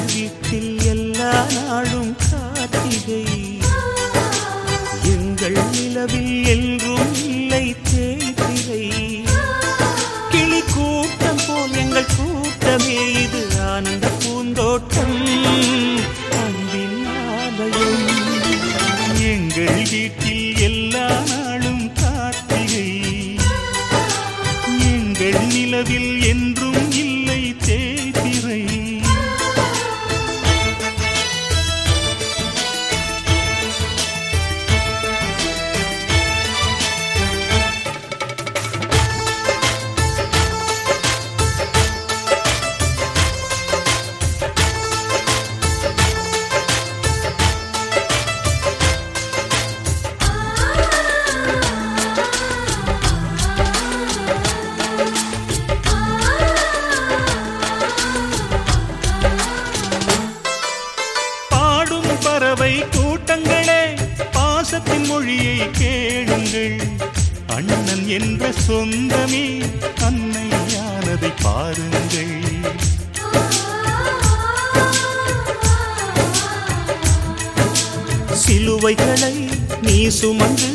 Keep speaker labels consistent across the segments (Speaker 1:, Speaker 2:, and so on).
Speaker 1: வீட்டில் எல்லா நாளும் கார்த்திகை. எங்கள் நிலவில் என்றும் இல்லை தேய்திரை. கிளி கூட்டம் போல் எங்கள் கூட்டமே இது ஆனந்த பூந்தோட்டம். அன்பின் ஆலயம்.
Speaker 2: எங்கள் வீட்டில் எல்லா நாளும் கார்த்திகை. எங்கள் நிலவில் என்றும் இல்லை தேய்திரை. பறவை கூட்டங்களே பாசத்தின் மொழியை கேளுங்கள். அண்ணன் என்ற சொந்தமே அன்னையானதை பாருங்கள்.
Speaker 1: சிலுவைகளை நீ சுமந்து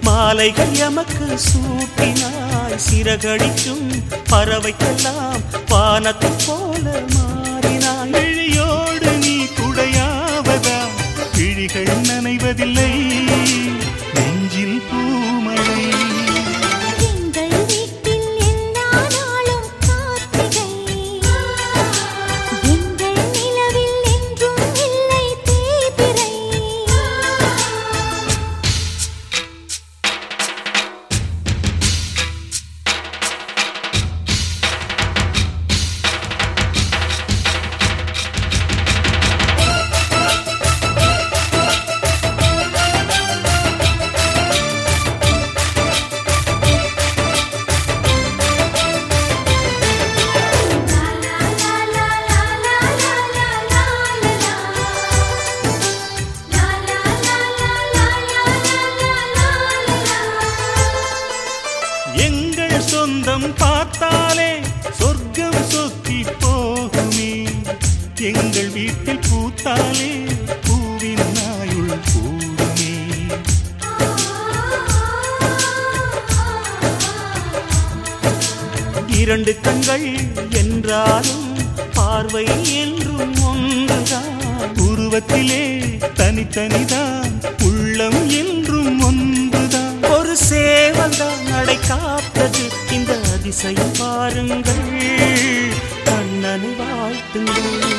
Speaker 1: மாலைகள் எமக்கு சூட்டினாய். சிறகடிக்கும் பறவைக்கெல்லாம் வானத்தை போல
Speaker 2: கண்கள் நனைவதில்லை நெஞ்சில் பூமழை சொந்தம் பார்த்தாலே சொர்க்கம் சொத்தி போகுமே. எங்கள் வீட்டில் பூத்தாலே பூவின் நாயுள் கூடுமே.
Speaker 1: இரண்டு கண்கள் என்றாலும் பார்வை என்றும் ஒன்றுதான்.
Speaker 2: உருவத்திலே தனித்தனிதான் உள்ளம் என்று
Speaker 1: நடை காத்தது இந்த அதிசயம் பாருங்கள். கண்ணனை வாழ்த்துங்கள்.